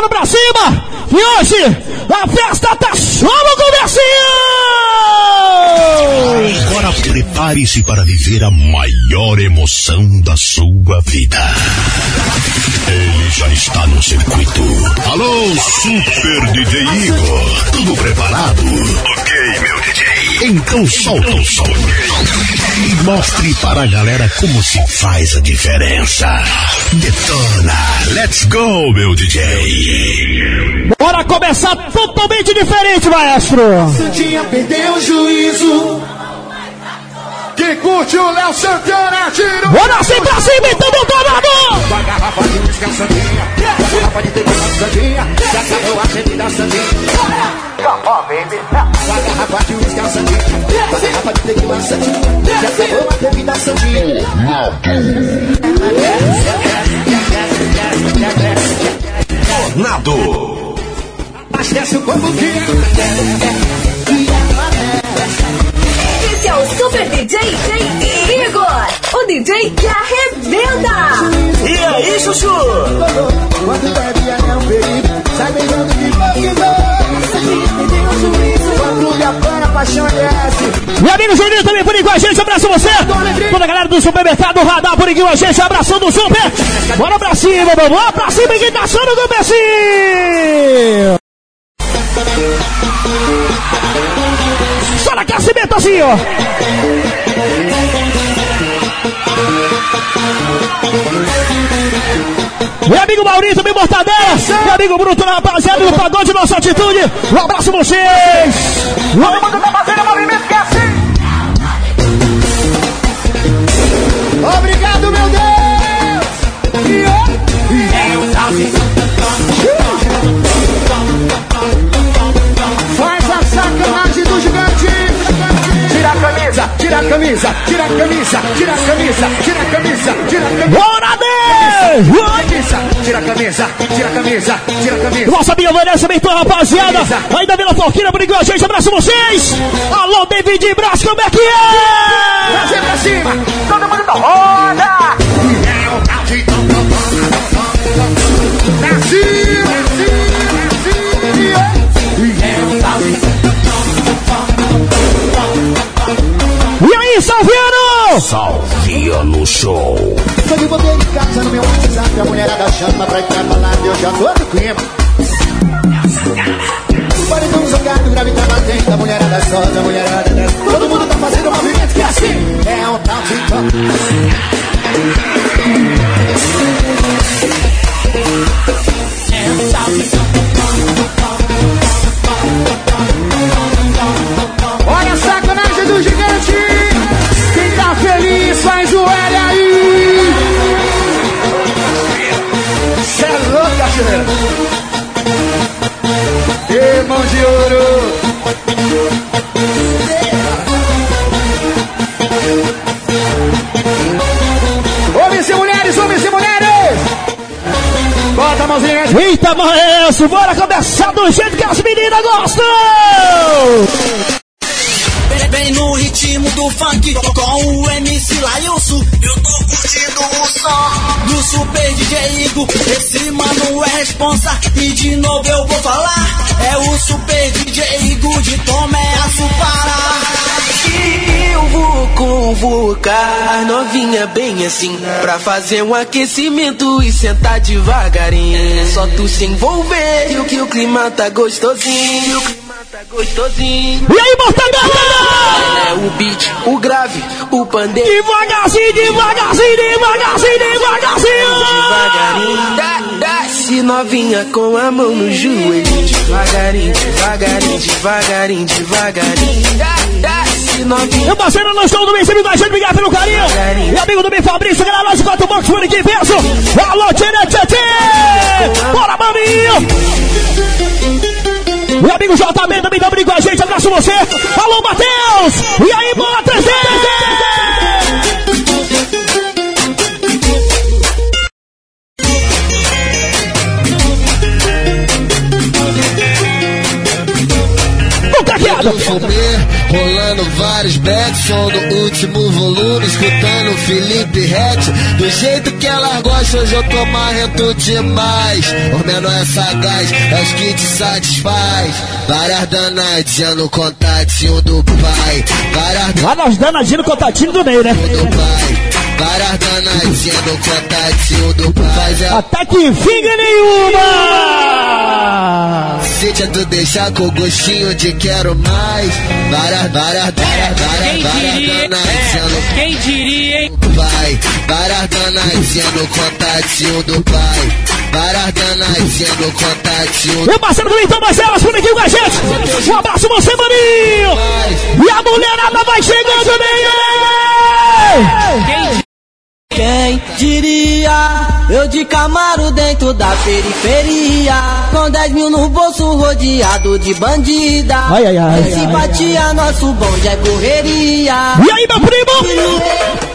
Bora pra cima! E hoje a festa tá só no comercinho! Agora prepare-se para viver a maior emoção da sua vida. Ele já está no circuito. Alô, Super DJ Igor. Tudo preparado? Ok, meu DJ. Então solta o som. E mostre para a galera como se faz a diferença. Detona. Let's go, meu DJ. Bora começar totalmente diferente, maestro. Santinha perdeu o juízo. Quem curte o Léo Santana, tira o... Bora assim pra cima, então, doutorado! Uma garrafa de uísque, a Santinha. Uma garrafa de tequila, a Santinha. Se acabou a bebida, Santinha. Uma garrafa de uísque, a Santinha. Uma garrafa de tequila, a Santinha. Se acabou a bebida, Santinha. Tornado. Abastece o corpo que Esse é o Super DJ Igor, o DJ que arrebenta. E aí, Chuchu? Quando bebe é um perigo. Sai beijando de boca em paixão desce. Meu amigo Juninho também por aqui com a gente, abraço você! Toda a galera do supermercado Radar por aqui com a gente, abração do Super! Bora pra cima, vamos lá pra cima que tá só no comecinho! Só na aquecimento assim, ó! Meu amigo Maurício, também Mortadela! Meu amigo Bruto, rapaziada do Pagode Nossa Atitude! Um abraço vocês! Todo mundo tá fazendo movimento tira a camisa, tira a camisa, tira a camisa, tira a camisa, tira a camisa. Bora, Deus! Tira a camisa, tira a camisa, tira a camisa. Nossa amiga Vanessa Mentor, rapaziada. Ainda Vila Forquina, por igual a gente. Abraço vocês. Alô, David Braz, como é que é? Trazer pra cima, todo mundo da roda! E aí, Salviano? Salviano Show. Tô de bobeira em casa no meu WhatsApp, a mulherada chama pra entrar balada, eu já tô no clima. Paredão jogado, grave tá batendo, a mulherada solta, a mulherada desce. Todo mundo tá fazendo um movimento que é assim, é um tal de maestro, bora começar do jeito que as meninas gostam! Bem, bem no ritmo do funk com o MC Lailson. Eu tô curtindo o som do Super DJ Igor. Esse mano é responsa e de novo convocar novinha bem assim Pra fazer um aquecimento e sentar devagarinho. Só tu se envolver que o que o clima tá gostosinho O clima tá gostosinho. E aí, Mortadela? É o beat, o grave, o pandeiro. Devagarzinho, devagarzinho, devagarzinho, devagarzinho! Devagarinho, desce novinha com a mão no joelho Devagarinho, devagarinho, devagarinho, devagarinho Meu parceiro, nós estamos no meio da gente, obrigado pelo carinho. Meu amigo do bem Fabrício, galera, nós quatro box por aqui, peso. Alô, Tchê, Tchê, Bora, maninho. Meu amigo JB também tá brincando com a gente, abraço você. Alô, Matheus. E aí, boa, último volume, escutando Felipe Rett. Do jeito que ela gosta, hoje eu tô marrento demais. O menor é sagaz, é os que te satisfaz. Várias danadinhas no contatinho do pai. Várias danadinhos no contatinho do Ney, né? do pai. Várias danadinhas no contatinho do pai. Ela Até que finga nenhuma! Sente tu deixar com gostinho de quero mais. Várias, várias, várias, várias, várias danadinhas no Quem diria, hein? pai. Várias danadinhas no contatinho do pai. Várias danadinhas no contatinho do Meu parceiro do Então Marcelas por aqui com a gente! Um abraço você, maninho! pai. E a mulherada vai chegando, Ney! Quem diria? Eu de Camaro dentro da periferia. Com 10 mil no bolso rodeado de bandida. Ai, ai, ai, Sem ai, simpatia, nosso bonde é correria. E aí, meu primo?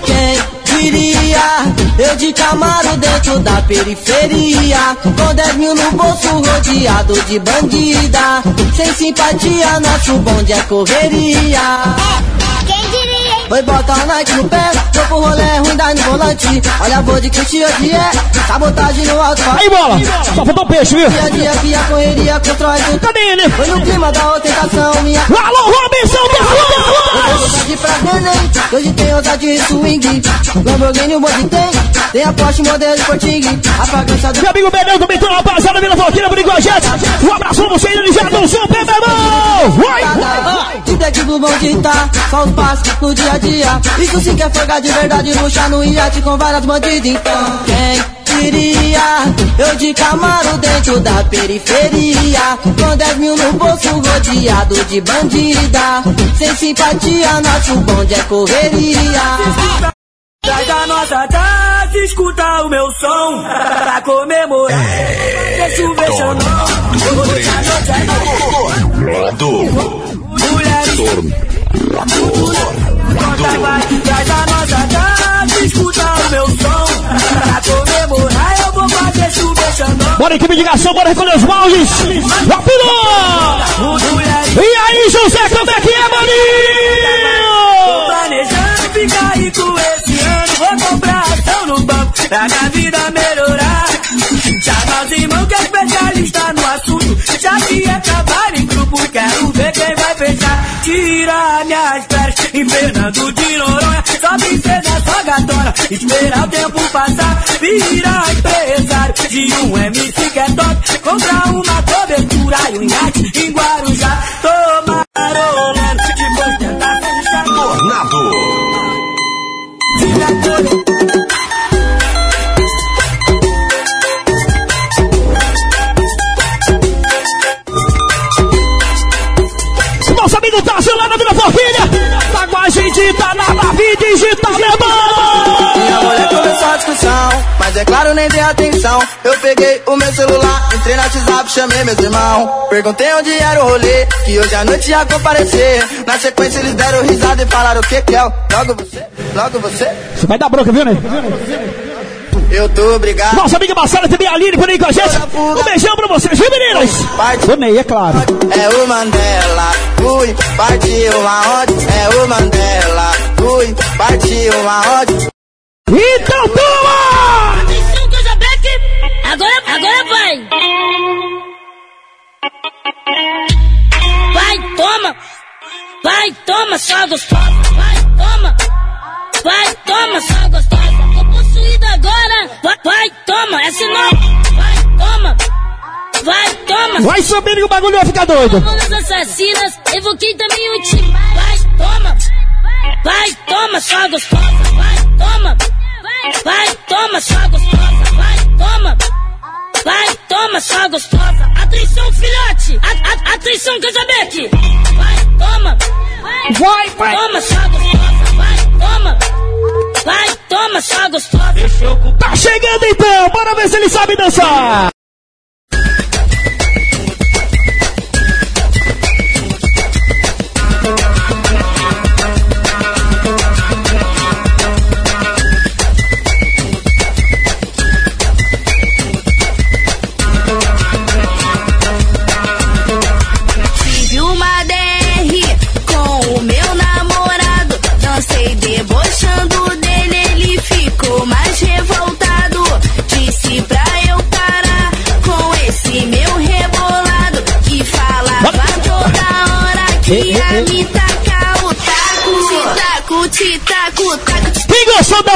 Quem diria? Eu de Camaro dentro da periferia. Com 10 mil no bolso rodeado de bandida. Sem simpatia, nosso bonde é correria. Foi botar a night no pé, vou pro rolê ruim da no volante. Olha a boa de que te odié, sabotagem no alto. Aí, bola! Só faltou peixe, viu? Dia a dia que a correria constrói tudo. Cadê ele? Foi no clima da ostentação, minha Alô, Robinson rua! vontade pra neném. que Hoje tem ousadia de swing. Lamborghini o bonde tem, tem a Porsche modelo Sporting. A fragrância do Meu amigo também tá na rapaziada Vila Valqueira por igual a gente. Um abraço você, já do super, meu irmão! Vai! Se der de blue bonde tá, só os passos no dia a dia. Isso sim que é folga de verdade, luxar no iate com várias bandidas. Então, quem diria? Eu de Camaro dentro da periferia. Com 10 mil no bolso rodeado de bandida. Sem simpatia, nosso bonde é correria. Traz a nossa taça, escuta o meu som Pra comemorar Deixa o vexanão Hoje a noite é Mulheres Conta vai Traz a nossa taça, escuta o meu som Pra comemorar eu vou fazer chover xandão Bora, equipe de ligação, bora recolher os baldes! Rapidão! Mulheres E aí, José, como é que é, maninho? planejando ficar rico esse ano. Vou comprar ação no banco pra minha vida melhorar. Chama os irmãos que é especialista no assunto. Já que é Tirar minhas férias em de Noronha. Só princesa, só gatona. Esperar o tempo passar. Virar empresário de um MC que é top. Comprar uma cobertura e um iate em Guarujá. Tomar rolando, depois tentar fechar. Tornado. Com a gente, tá na Davi Digital, meu irmão! Minha mulher começou a discussão, mas é claro, nem dei atenção. Eu peguei o meu celular, entrei no WhatsApp, chamei meus irmãos. Perguntei onde era o rolê, que hoje à noite ia comparecer. Na sequência eles deram risada e falaram o que que é? Logo você, logo você. Você vai dar bronca, viu, né? Eu tô obrigado. Nossa amiga Marcela também, Aline, por aí com a gente. Um beijão pra vocês, viu, meninas? Ney, é claro. É o Mandela, fui, partiu aonde? É o Mandela, fui, partiu aonde? Então toma! Atenção, coisa black. Agora, agora vai. Vai, toma. Vai, toma, só gostosa. Vai, toma. Vai, toma, só Vai, subindo que o bagulho vai ficar doido. Mamonas assassinas, evoquei também o time. Vai, toma. Vai, toma, só gostosa. Vai, toma. Vai, toma, só gostosa. Vai, toma. Vai, toma, só gostosa. Atenção, filhote. A, a, atenção, Casabeck. Vai, toma. Vai, vai. Toma, só gostosa. Vai, toma. Vai, toma, só gostosa. Tá chegando então, bora ver se ele sabe dançar.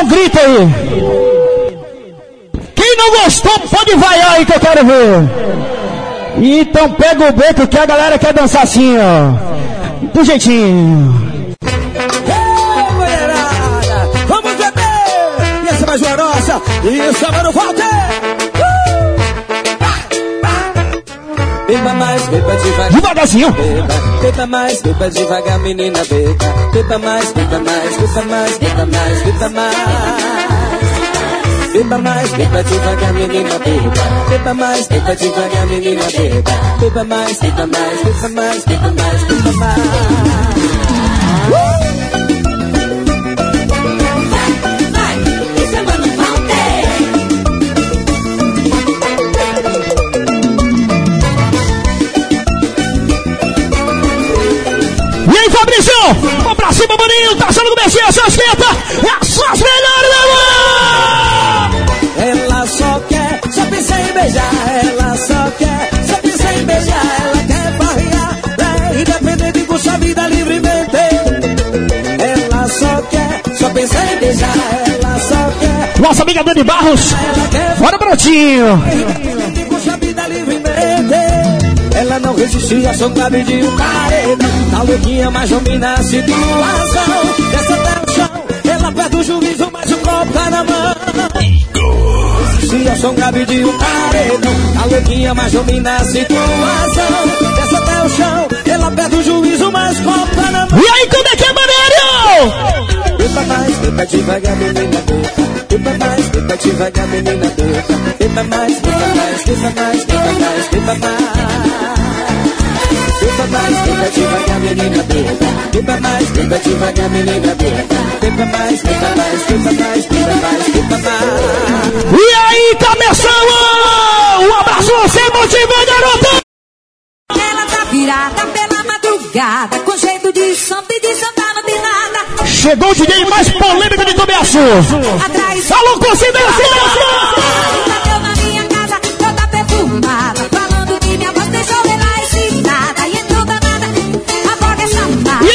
Um grito aí. Quem não gostou, pode vaiar aí que eu quero ver. Então pega o beco que a galera quer dançar assim, ó. Do jeitinho. Vamos beber! E essa é mais uma nossa, isso é Mano Walter! Beba devagar. Devagarzinho. Beba, beba mais, beba devagar, menina, beba. Beba mais, beba mais, beba mais, beba mais, beba mais. Beba mais, beba devagar, menina, beba. Beba mais, beba devagar, menina, beba. Beba mais, beba mais, beba mais, beba mais, beba mais. Sua esquenta. É as suas melhores, irmão. Ela só quer, só pensa em beijar. Ela só quer, só pensa em beijar. Ela quer farrear, é independente com sua vida livremente. Ela só quer, só pensa em beijar. Ela só quer, Nossa amiga Dani Barros. Bora, Brotinho. Ela não resistia, só cabe de um paredão. Tá louquinha, mas domina a situação. O chão, ela perde o juízo, mas o copo tá na mão. Um grave de um paredão A louquinha mais domina a situação Desce até o chão Ela perde o juízo, mas copa na mão E aí, como é que é, maneiro? Beba mais, beba devagar, menina Beba mais, beba devagar, menina beba Beba mais, beba mais, beba mais, beba mais, beba mais Beba mais, beba devagar, menina beba Beba mais, beba devagar, menina beba mais, beba mais, beba mais, beba mais, beba mais E aí, cabeção! Um abraço você, motiva, garoto! Ela tá virada pela madrugada, com jeito de som e de sentar não tem nada. Chegou o DJ mais polêmico de começo. Atrás, Alô, consideração! bateu na minha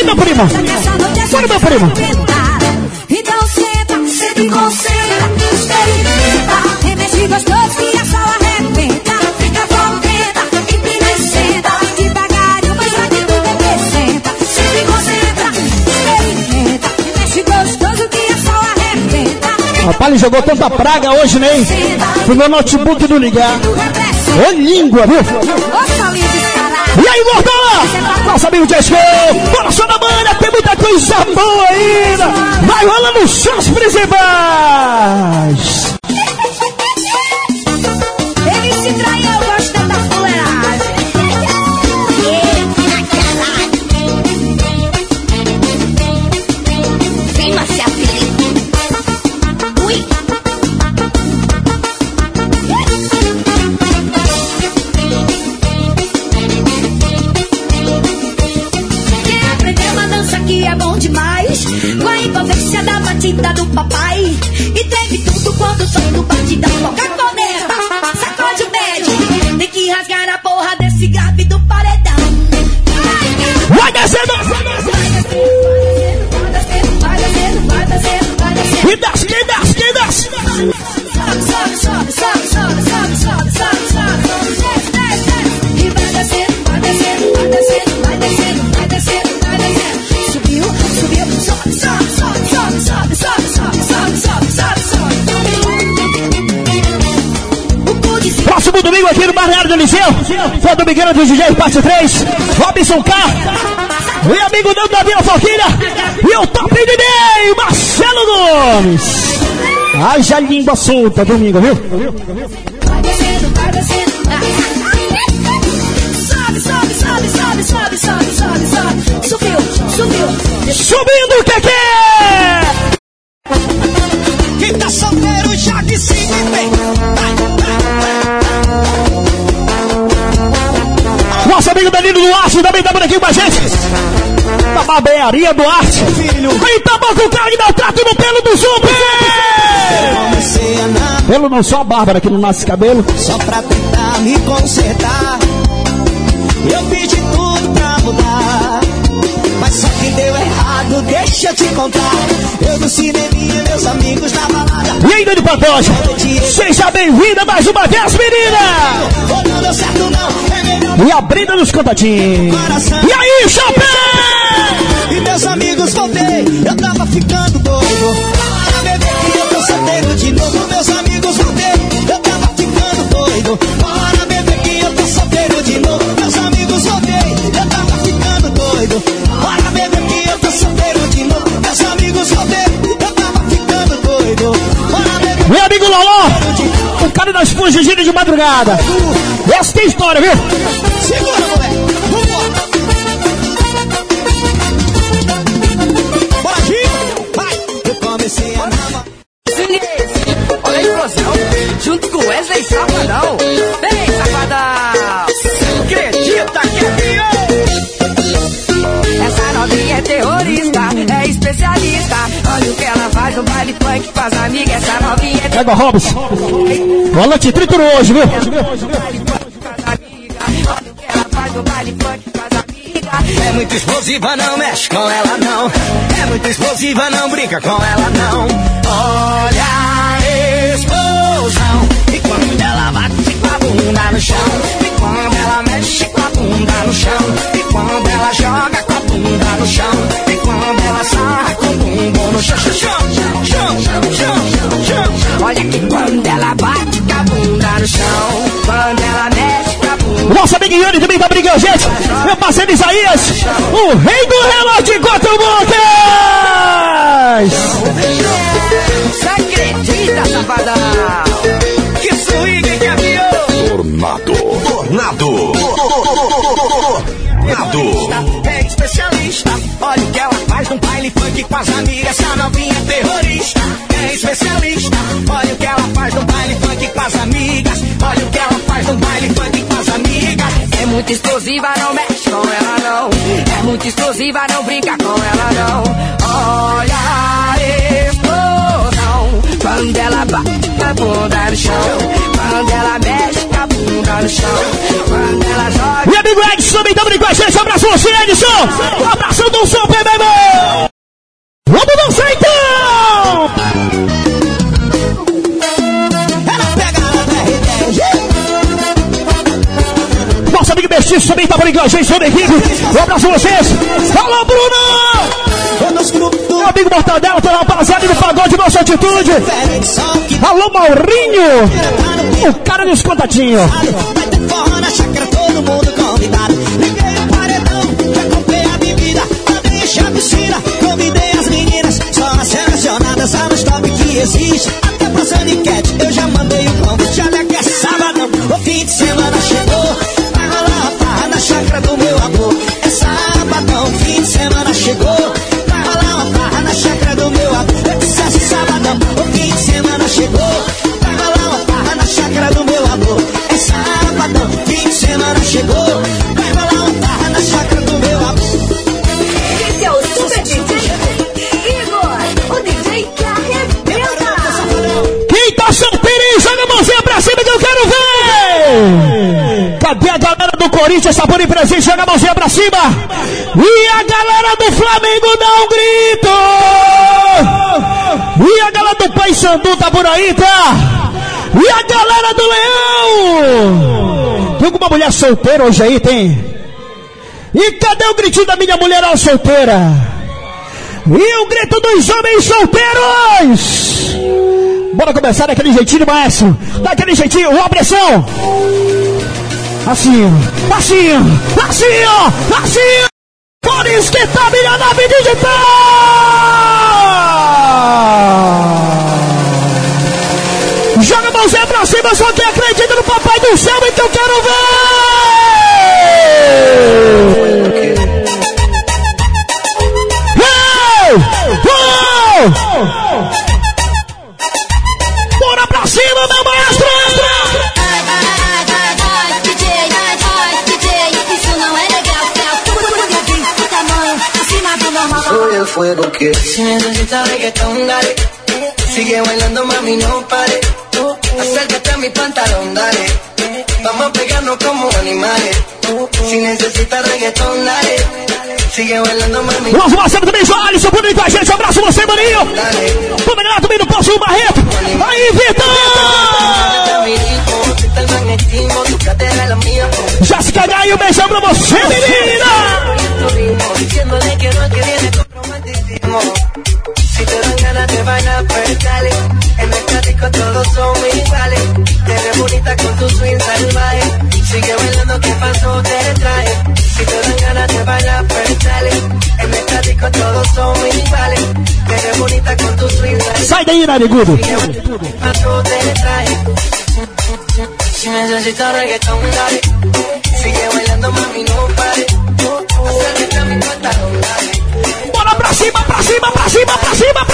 aí, meu primo? É Bora, meu primo. experimentada. Então senta, senta e concentra, experimenta. Remexe gostoso que a sal arrebenta. Fica contenta, empina e senta. Devagarinho, mas vai que tudo representa. Senta e concentra, experimenta. Remexe gostoso que a sal arrebenta. Rapaz, ele jogou tanta praga hoje, né? Pro meu notebook não ligar. Ô língua, viu? Ô, salinho descarado. E aí, Gordão? Nosso amigo Jesco! Bora só na manha, tem muita coisa boa ainda! Vai rolando os seus principais! Barreiro do Liceu, foi Domingana do DJ Parte 3, Robson K, e amigo Nando da Vila Forquilha, e o top DJ, Marcelo Gomes. Haja língua solta domingo, viu? Vai descendo, vai descendo. Sobe, sobe, sobe, sobe, sobe, sobe, sobe. Subiu, subiu. Subindo o Barbearia Duarte. Vem tamanho com carne meu trato no pelo do a namorar Pelo não só a Bárbara que não nasce cabelo. só pra tentar me consertar. Eu fiz de tudo pra mudar, Mas só que deu errado, deixa eu te contar. Eu no cinema e meus amigos na balada. E aí, Dani Pantoja? Seja bem-vinda mais uma vez, menina! Certo não, é E abrindo nos contatinhos. E aí, Chapéu? E meus amigos voltei, eu tava ficando doido. Para beber que eu tô solteiro de novo. Meus amigos voltei, eu tava ficando doido. Para beber que eu tô solteiro de novo. Meus amigos voltei, eu tava ficando doido. Para beber que eu tô solteiro de novo. Meus amigos voltei, eu tava ficando doido. Beber Meu amigo Loló, o cara das fugidas de madrugada. Essa tem história, viu? Segura, moleque. Safadão. Vem, safadão! Acredita que é eu? Essa novinha é terrorista, é especialista. Olha o que ela faz no baile funk com as amigas. Essa novinha é Pega o Robson. Volante triturou hoje, viu? Olha o que ela faz no baile funk com as amigas. É muito explosiva, não mexe com ela não. É muito explosiva, não brinca com ela não. No chão. E quando ela mexe com a bunda no chão. E quando ela joga com a bunda no chão. E quando ela sarra com o bumbum no chão. Chão, chão, chão, chão, chão, chão. Olha que quando ela bate com a bunda no chão. Quando ela mexe com a bunda Nosso amigo Yuri também tá brigando, gente. Meu parceiro Isaías, o rei do relógio de quatro bocas. Com as amigas. Essa novinha é terrorista. É especialista, olha o que ela faz no baile funk com as amigas. Olha o que ela faz no baile funk com as amigas. É muito explosiva, não mexe com ela não. É muito explosiva, não brinca com ela não. Olha a explosão. Quando ela bate a bunda no chão. Quando ela mexe a bunda no chão. Quando ela joga. Meu amigo Edson também tá brigando com a gente. Abraço você, Edson. Abraço do Super Bebê. Vamos dançar então! Ela pega na RTG. Nosso amigo Mestiço também tá brigando com a gente, seu equipe. Um abraço a vocês. Alô, Bruno! Meu amigo Mortadela, a rapaziada do pagode, nossa atitude. Alô, Maurinho! O cara dos contatinhos. Existe. Corinthians, sabor e presente? Joga a mãozinha pra cima! E a galera do Flamengo dá um grito! E a galera do Paysandu tá por aí, tá? E a galera do Leão! Tem alguma mulher solteira hoje aí, tem? E cadê o gritinho da minha mulher ao solteira? E o grito dos homens solteiros! Bora começar daquele jeitinho, maestro. Daquele jeitinho, uma pressão. Assim, assim, assim, assim. Por isso que tá nave digital. Joga a mãozinha pra cima, só quem acredita no Papai do Céu, então quero ver. Que se necesita reggaetón, dale. Sigue bailando, mami, no pare. Acércate a mi pantalón, dale. Vamos a pegarnos como animales. Si necesitas reggaetón, dale. Sigue bailando, mami. Nosso Marcelo também, João Alisson, por aí com a gente. Abraço você, maninho. Vamos ganhar também no próximo Barreto. Aí, Vitor! La mía. Jéssica Gaio, beijão pra você, menina! Te de bailar, pues dale. En el cático todos son iguales. Te ves bonita con tu swing salvaje. Sigue bailando, que pasó te trae. Si te dan ganas de bailar, pues dale. En el cático todos son iguales. Te ves bonita con tu swing salvaje. Sai daí, narigudo! Paso te trae. Si necesitas reggaetón, dale. Sigue bailando, mami, no pare. Acércate a mi pantalón, dale. Bora pra cima, pra cima, pra cima, pra cima, pra cima,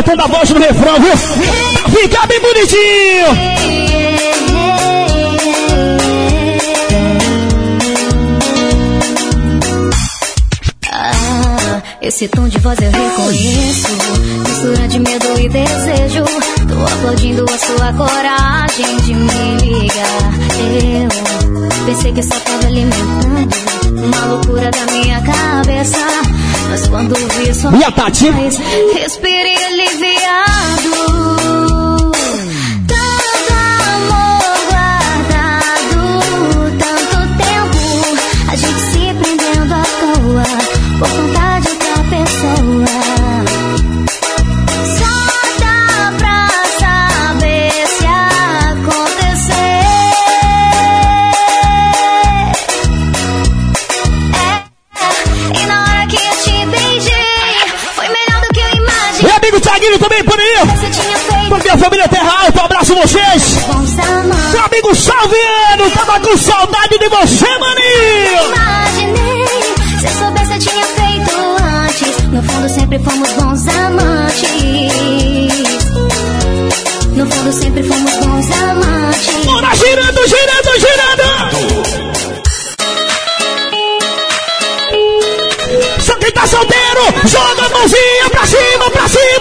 soltando a voz no refrão, viu? Pra ficar bem bonitinho! Ah, esse tom de voz eu reconheço. Mistura de medo e desejo. Tô aplaudindo a sua coragem de me ligar. Eu pensei que só tava alimentando uma loucura da minha cabeça. Mas quando vi sua E a Tati? respirei aliviado. Abraço vocês! Meu amigo Salviano, tava com saudade de você, maninho! Imaginei, se eu soubesse eu tinha feito antes. No fundo sempre fomos bons amantes. No fundo sempre fomos bons amantes. Bora girando, girando, girando! Só quem tá solteiro, joga a mãozinha pra cima, pra cima,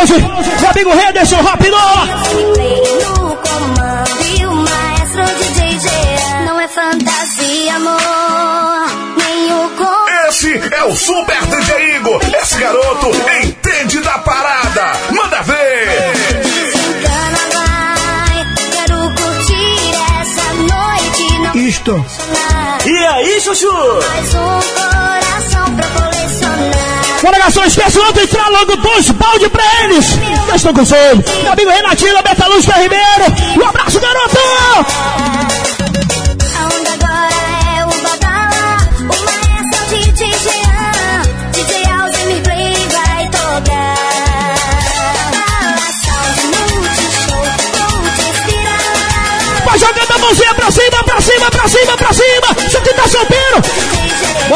Balde! Meu amigo Henderson, rápido! No comando e o maestro DJ Jean. Não é fantasia, amor. Nem o com. Esse é o Super DJ Igor. Esse garoto entende da parada. Manda ver. Desencana, vai. Quero curtir essa noite. Não Isto. E aí, chuchu? Mais um coração pra colecionar. Bora gastar, esquece o outro, entrar logo dois balde pra eles! Já estão com sede! Meu amigo Renatinho, Beta Luz da Ribeiro! Um abraço, garoto! A onda agora é o Badala. O maestro DJ Jean. DJ Alzheimer Play vai tocar. Vai jogando a mãozinha pra cima, pra cima, pra cima, pra cima! Você que tá solteiro!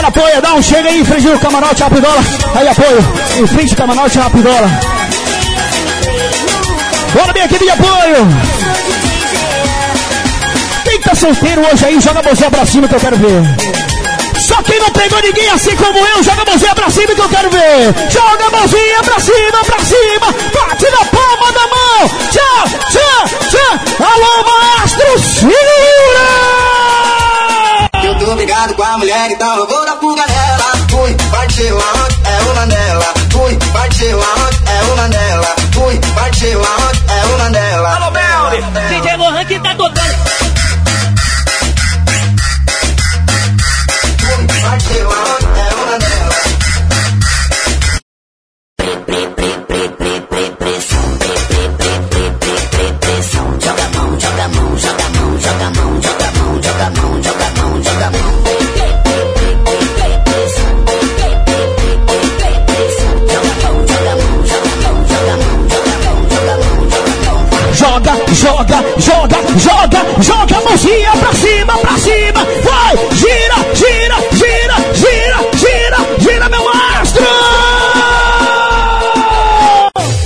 Bora, apoia, dá um chega aí frente ao camarote rapidola. Aí, apoio. Em frente ao camarote rapidola. Bora, minha equipe de apoio. Quem tá solteiro hoje aí, joga a mãozinha pra cima que eu quero ver. Só quem não pegou ninguém assim como eu, joga a mãozinha pra cima que eu quero ver. Joga a mãozinha pra cima, pra cima. Bate na palma da mão. Tchau, tchau, tchau. Alô, maestro, segura! Eu tô brigado com a mulher, então eu vou dar fuga nela. Fui, partiu aonde? É uma dela. Fui, partiu aonde? É uma dela. Fui, partiu aonde? Joga, joga, joga, a mãozinha pra cima, pra cima. Vai, gira, gira, gira, gira, gira, gira, meu astro.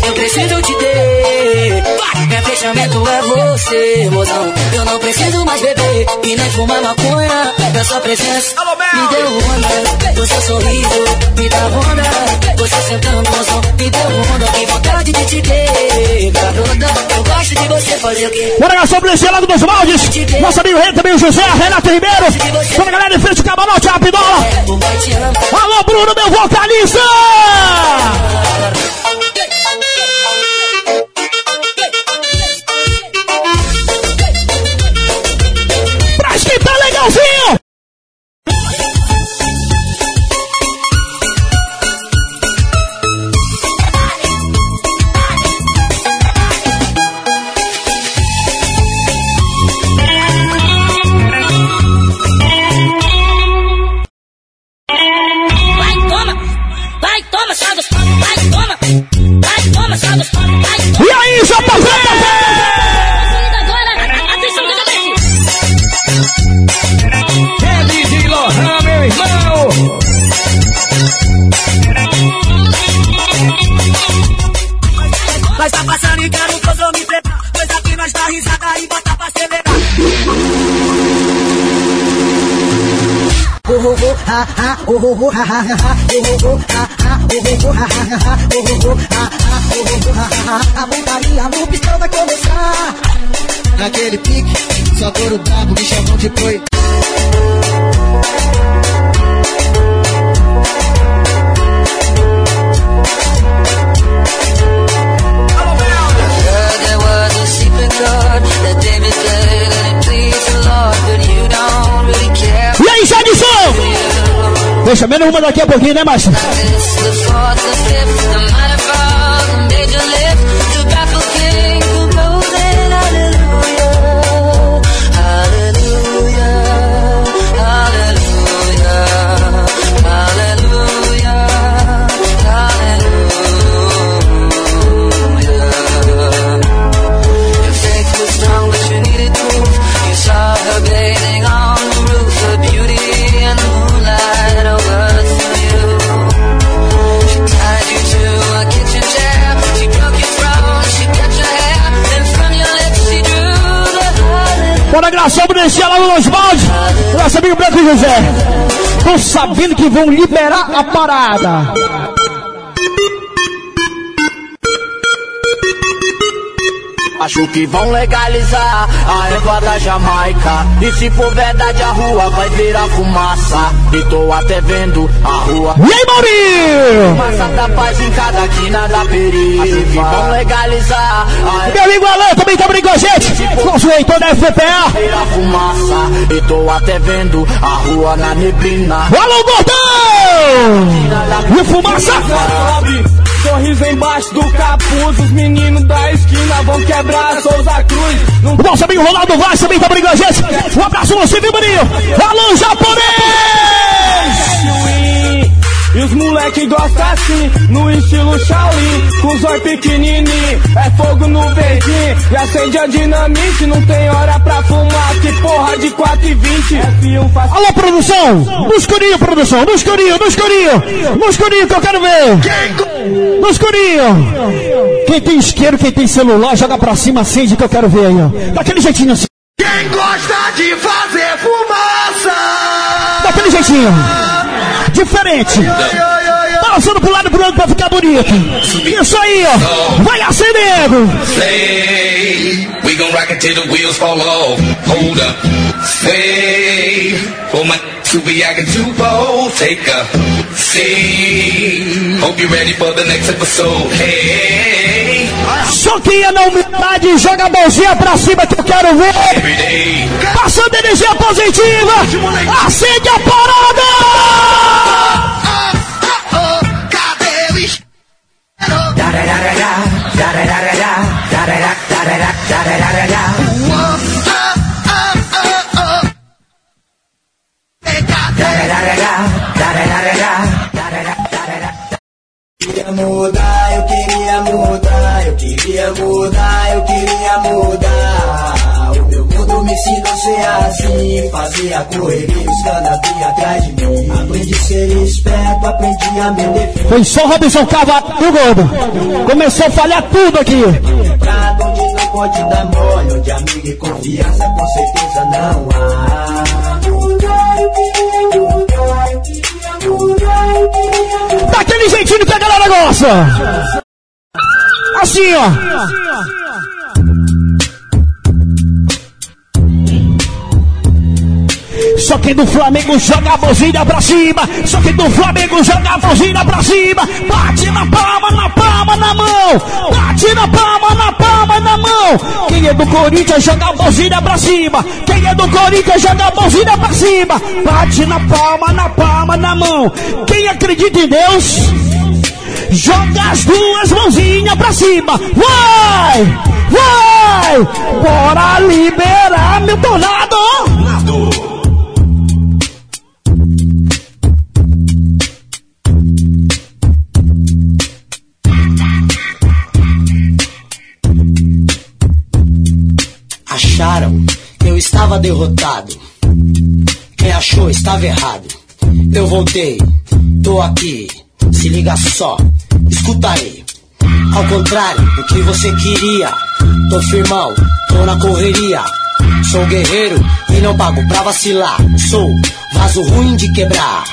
Eu preciso te ter. Meu fechamento é você, mozão. Eu não preciso mais beber e nem fumar maconha. É sua presença me deu onda. O seu sorriso me dá onda. Você sentando, mozão, me deu onda. Que vontade de te ter, garota. Eu gosto de você fazer o quê? Bora gastar o Lago dos Baldes. Nosso amigo Rei também, o José, Renato Ribeiro. Toda a galera em frente ao camarote, a Pidola. O pai te ama. Alô, Bruno, meu vocalista! Ah, ah, oh, oh, oh, ah. A no pistão vai começar. Naquele pique, só couro brabo, me chamam de boi. Menos uma daqui a pouquinho, né, Márcio? Hallelujah. Bora graçar o Brescia lá nos baldes. Nosso amigo Branco José. Tô sabendo que vão liberar a parada. Acho que vão legalizar a erva da Jamaica. E se for verdade, a rua vai virar fumaça. E tô até vendo a rua. E aí, Maurinho? Fumaça da paz em cada quina da perifa. Acho que vão legalizar a Meu amigo Alan também tá brincando com a gente. Reitor da FPA. virar fumaça. E tô até vendo a rua na neblina. Alô, Gordão! E fumaça? Sorriso embaixo do capuz. Os meninos da esquina vão quebrar a Souza Cruz. Não O nosso amigo Ronaldo Vaz também tá a gente. Um abraço você, viu, Maninho? Alô, japonês! E os moleque gostam assim, no estilo Shaolin, com zóio pequenininho, é fogo no verdinho, e acende a dinamite, não tem hora pra fumar, que porra de 4 e 20, F1 faz... Alô, produção! No escurinho, produção! No escurinho, no escurinho! No escurinho que eu quero ver! No escurinho! Quem tem isqueiro, quem tem celular, joga pra cima, acende que eu quero ver aí, ó. Daquele jeitinho assim. Quem gosta de fazer fumaça? Daquele jeitinho. Diferente. Balançando pro lado outro pra ficar bonito. Isso aí, ó. Vai acendendo. Say, we gon' rock it till the wheels fall off. Hold up. Say, for my to be acting too bold. Take a seat. Hope you're ready for the next episode. Hey, Só é na humildade, joga a mãozinha pra cima que eu quero ver. Passando energia positiva. Acende a parada. Cadê queria mudar, eu queria mudar, eu queria mudar, eu queria mudar. O meu mundo me ensinou ser assim. Fazia correria, os canas vinham atrás de mim. Aprendi a ser esperto, aprendi a me defender. Foi só Robinson Cava do Gordo. Começou a falhar tudo aqui. Onde não pode dar mole, onde amigo e confiança com certeza não há. Daquele jeitinho que a galera gosta. Assim, ó. Só quem do Flamengo joga a buzina pra cima. Só quem do Flamengo joga a buzina pra cima. Bate na palma, na palma, na mão. Bate na palma, na palma, na mão. Quem é do Corinthians joga a buzina pra cima. Quem é do Corinthians joga a buzina pra cima. Bate na palma, na palma, na mão. Quem acredita em Deus, joga as duas mãozinhas pra cima. Vai! Vai! Bora liberar meu tornado! Acharam que eu estava derrotado. Quem achou estava errado. Eu voltei, tô aqui. Se liga só, escuta aí. Ao contrário do que você queria, tô firmão, tô na correria. Sou guerreiro e não pago pra vacilar. Sou vaso ruim de quebrar.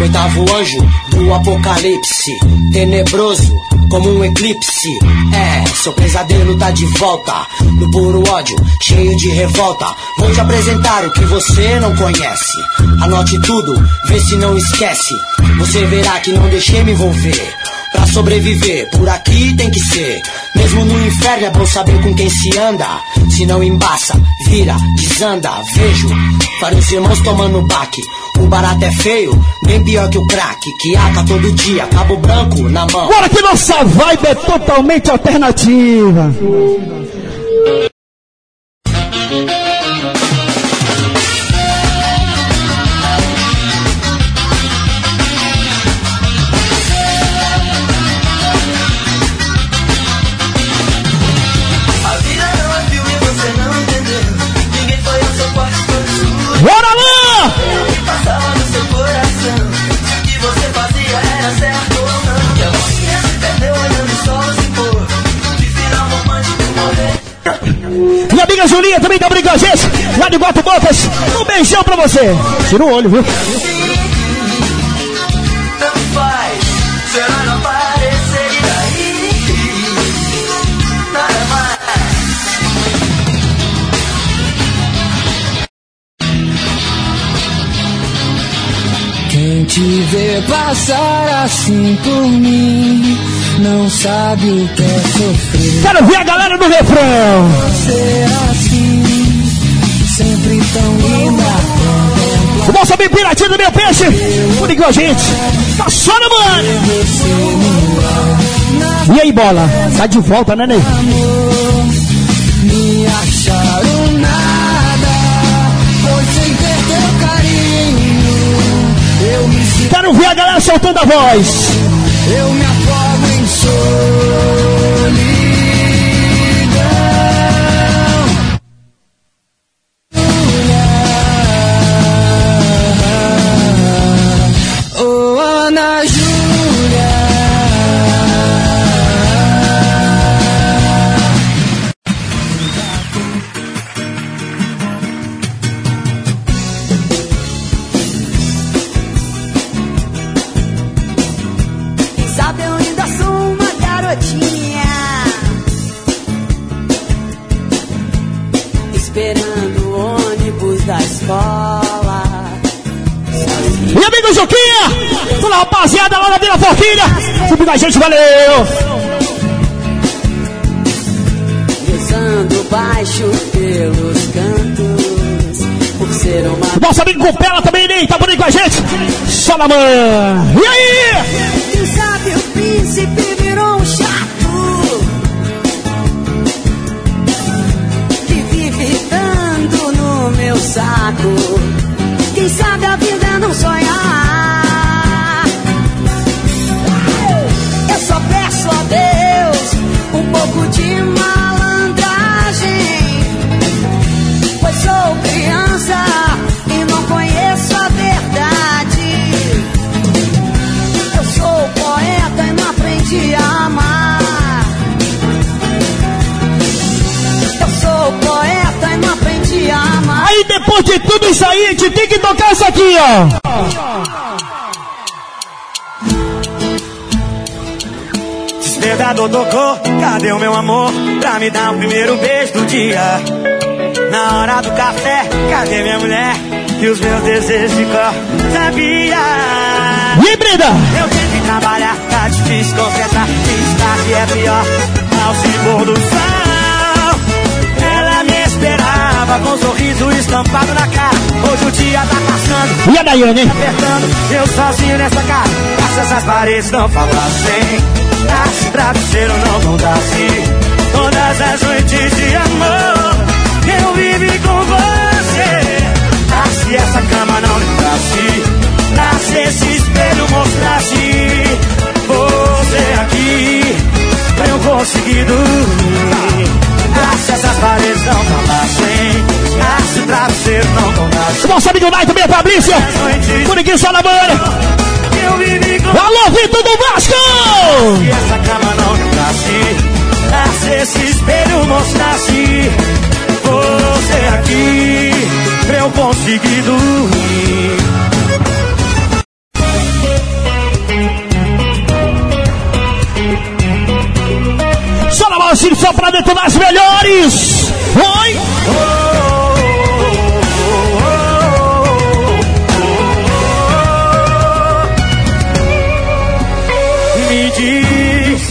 Oitavo anjo do apocalipse, tenebroso como um eclipse. É, seu pesadelo tá de volta, no puro ódio, cheio de revolta. Vou te apresentar o que você não conhece. Anote tudo, vê se não esquece. Você verá que não deixei me envolver. Pra sobreviver, por aqui tem que ser. Mesmo no inferno é bom saber com quem se anda. Se não embaça, vira, desanda. Vejo vários irmãos tomando baque. O barato é feio, bem pior que o crack. Que aca todo dia, cabo branco na mão. Bora que nossa vibe é totalmente alternativa. Amiga Julinha também tá brincando com a gente. Lá de Quatro Bocas. Um beijão pra você. Tira o olho, viu? Quem te vê passar assim por mim não sabe o que é sofrer. Quero ver a galera do refrão. Ser assim, sempre tão linda. O nosso bem piratinho do meu peixe. Por igual a gente. Tá só no mano. E aí, bola? Tá de volta, né, Ney? Me acharam nada, pois sem ter teu carinho, Quero ver a galera soltando a voz. eu me soul. Meu amigo Juquinha. Toda a rapaziada lá na Vila Forquilha. Subindo a gente, valeu. Rezando baixo pelos cantos Por ser uma Nosso amigo Copela também, Ney. Tá por aí com a gente. Só na mão. E aí? Quem sabe o príncipe virou um chato Que vive dando no meu saco Quem sabe a vida é não sonhar Eu só peço a Deus um pouco de malandragem. Depois de tudo isso aí, a gente tem que tocar isso aqui, ó. Despertador tocou, cadê o meu amor? Pra me dar o primeiro beijo do dia. Na hora do café, cadê minha mulher? E os meus desejos de cor, sabia? E Brida? Eu tenho que trabalhar, tá difícil concentrar. Destaque é pior, ao se pôr do sol. Ela me esperava com um sorriso estampado na cara. Hoje o dia tá passando. E a Daiane, hein? apertando, eu sozinho nessa casa. Passa essas paredes, não falo assim. Esse travesseiro não contasse. Todas as noites de amor, eu vivi com você. Ah, se essa cama não lembrasse, ah, se esse espelho mostrasse você aqui, pra eu conseguir dormir. Se essas paredes não falassem, se o travesseiro não contasse. Nosso amigo Naito, minha Fabrício. Por aqui só na banha. Eu vivi com Alô, Vitor do Vasco! Se essa cama não ah, se esse espelho mostrasse você aqui, pra eu conseguir dormir. Assim, só pra detonar as melhores. Oi! Me diz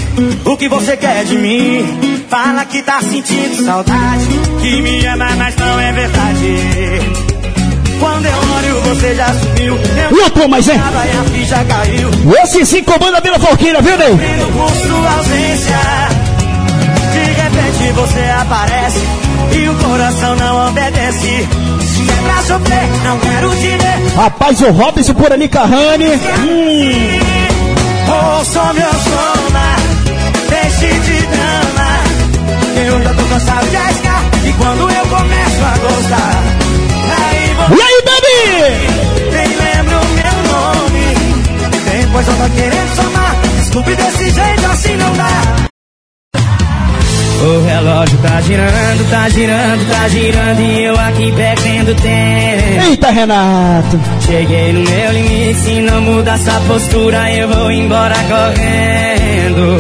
o que você quer de mim. Fala que tá sentindo saudade, que me ama, mas não é verdade. Quando eu olho, você já sumiu. Eu tô, mas é. Esse sim comanda pela Forqueira, viu, Ney? Sofrendo repente você aparece e o coração não obedece. Se é pra sofrer, não quero te ver. Rapaz, o Robson por ali, Carrane. Hum. Ouça meu soma, deixe de drama. Eu já tô cansado de arriscar. E quando eu começo a gostar, aí você E aí, Davi? nem lembra o meu nome. Depois eu tô querendo somar. Desculpe desse jeito, assim não dá. O relógio tá girando, tá girando, tá girando e eu aqui perdendo tempo. Eita, Renato. Cheguei no meu limite, se não mudar essa postura eu vou embora correndo.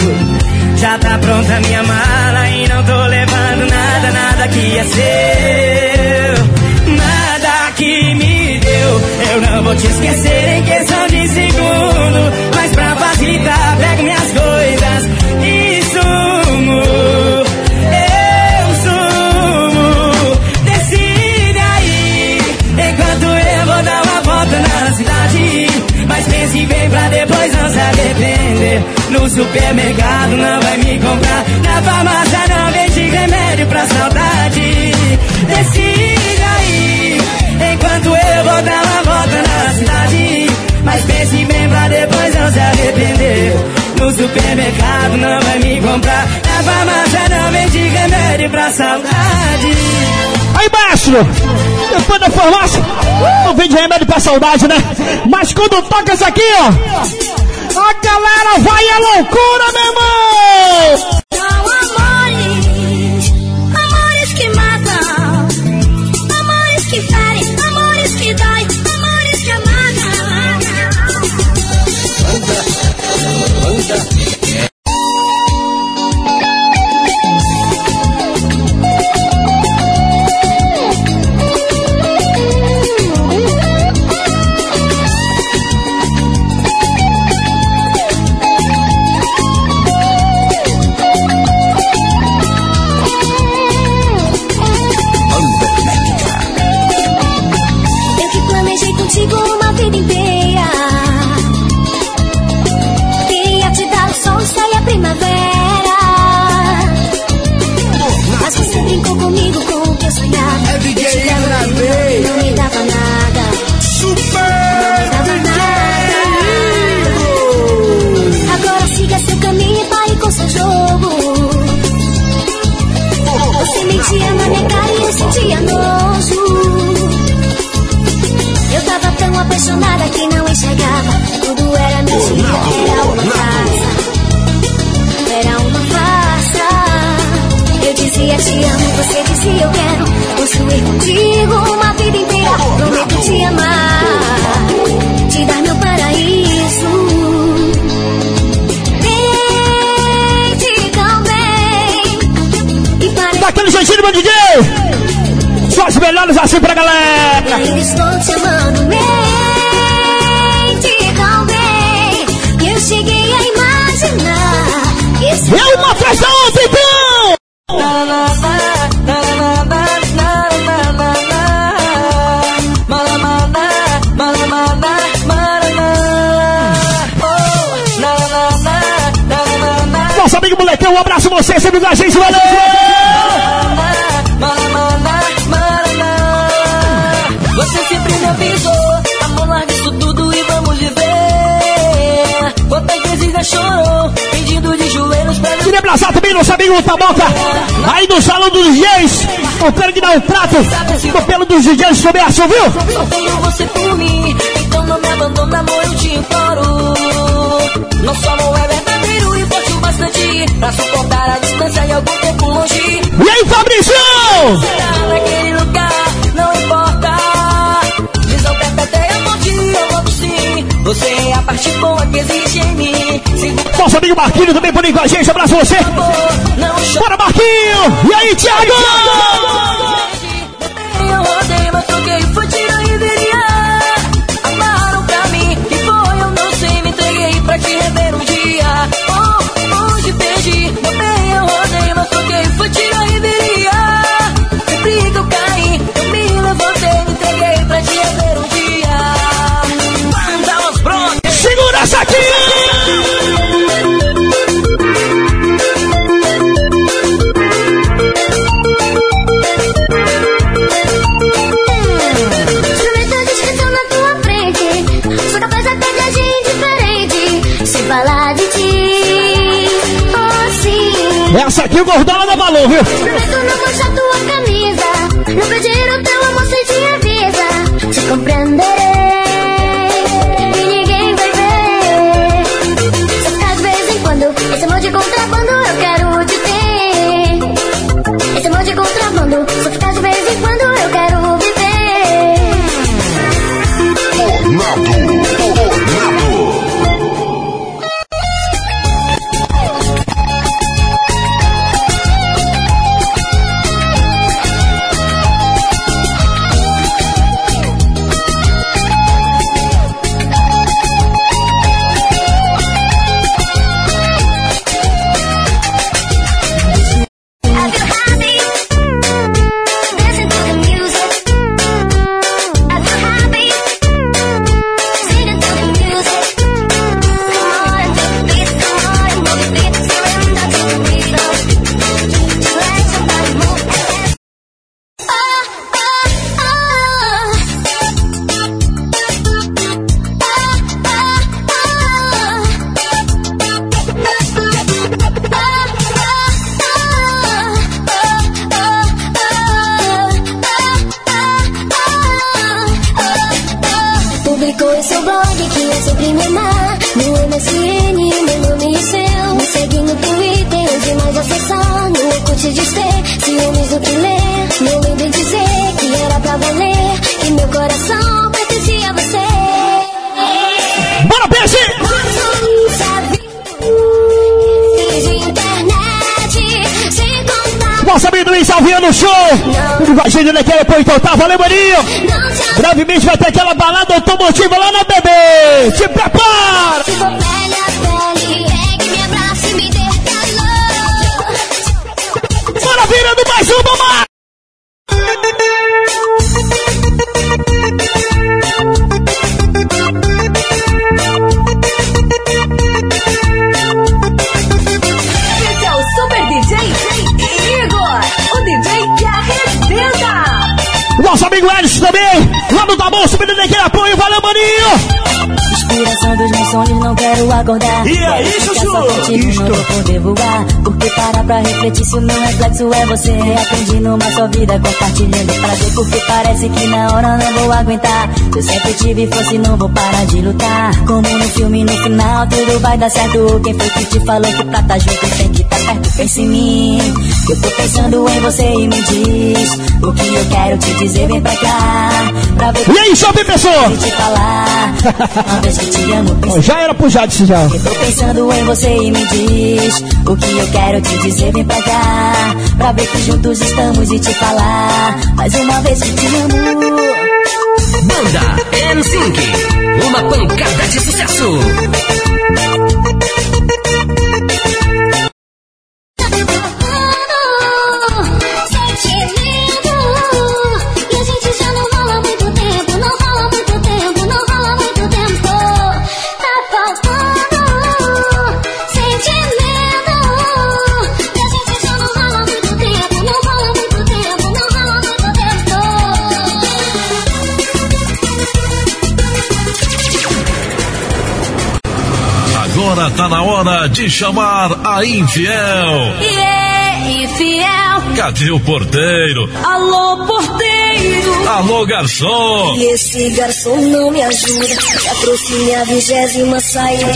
Já tá pronta minha mala e não tô levando nada, nada que é seu. Nada que me deu, eu não vou te esquecer em questão de segundo. Mas pra facilitar, No supermercado não vai me comprar, na farmácia não vende remédio pra saudade. Decide aí, enquanto eu vou dar uma volta na cidade. Mas pense bem pra depois não se arrepender. No supermercado não vai me comprar, na farmácia não vende remédio pra saudade. Aí embaixo, depois da farmácia, não vende remédio pra saudade, né? Mas quando toca isso aqui, ó, a galera vai à loucura, meu irmão! que não enxergava. Tudo era meu era uma farsa. Era uma farsa. Eu dizia te amo, você dizia eu quero construir contigo uma vida inteira. Prometo te amar, te dar meu paraíso. Daquele jeitinho, meu DJ! Só as melhores assim pra galera! Eu estou te amando mesmo. Você, sempre com a gente, valeu! Você sempre me avisou, amor, larga isso tudo e vamos viver. Quantas vezes já chorou, pedindo de joelhos pra Queria abraçar também nosso amigo Taboca, aí no salão dos DJs, o cara que dá um trato no pelo dos DJs também, achou, viu? Só tenho você por mim, então não me abandona, amor, eu te imploro. Nosso amor é verdadeiro e bastante pra suportar a distância e algum tempo longe. E aí, Fabrício? Será naquele lugar, não importa. Visão perfeita é a morte, eu volto sim. Você é a parte boa que existe em mim. Se Nosso amigo Marquinho também por aí com a gente, abraço você! Bora, Marquinho! E aí, Thiago? Eu Essa aqui o Gordão dá valor, viu? Prometo não manchar tua camisa. Não pedir o teu ele acordar. E aí, Chuchu? contigo, não vou poder voar. Porque parar pra refletir se o meu reflexo é você. Aprendi numa só vida, compartilhando prazer. Porque parece que na hora não vou aguentar. Eu sempre tive força e não vou parar de lutar. Como no filme, no final, tudo vai dar certo. Quem foi que te falou que pra tá junto tem que tá perto? Pensa em mim. Que eu tô pensando em você e me diz. O que eu quero te dizer, vem pra cá. E aí, Shopping Pessoa? Ó, Já era pro Jadson já. eu tô pensando em você e me diz o que eu quero te dizer. Vem pra cá, pra ver que juntos estamos e te falar. Mais uma vez que te amo. Banda M5, uma pancada de sucesso. Agora tá na hora de chamar a infiel. Yeah, infiel Cadê o porteiro? Alô, porteiro Alô, garçom! E esse garçom não me ajuda Já trouxe minha vigésima saída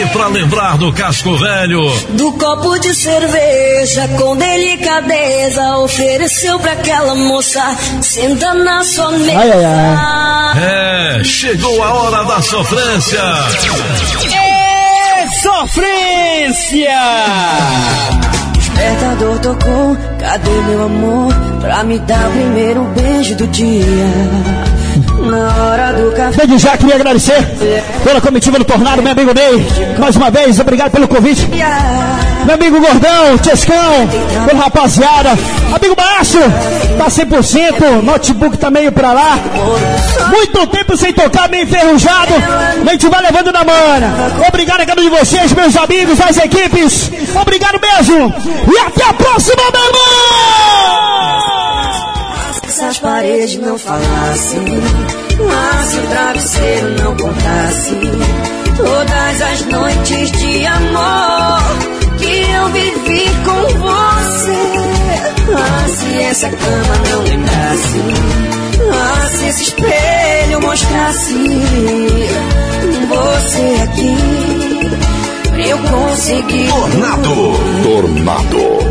E pra lembrar do casco velho, Do copo de cerveja com delicadeza Ofereceu pra aquela moça Senta na sua mesa Ai, ai, é, chegou a hora da sofrência. Ê, sofrência! Despertador tocou, cadê meu amor? Pra me dar o primeiro beijo do dia. Na hora do café. Desde já queria agradecer pela comitiva do Tornado, meu amigo Ney. Mais uma vez, obrigado pelo convite. Meu amigo Gordão, Chescão, pela rapaziada. Amigo Baixo, tá 100%, notebook tá meio pra lá. Muito tempo sem tocar, meio enferrujado. A gente vai levando na mana. Obrigado a cada um de vocês, meus amigos, as equipes. Obrigado mesmo. E até a próxima, meu irmão! Se as paredes não falassem, mas se o travesseiro não contasse todas as noites de amor eu vivi com você. Ah, se essa cama não lembrasse, ah, se esse espelho mostrasse você aqui, eu conseguir. Tornado. Tornado.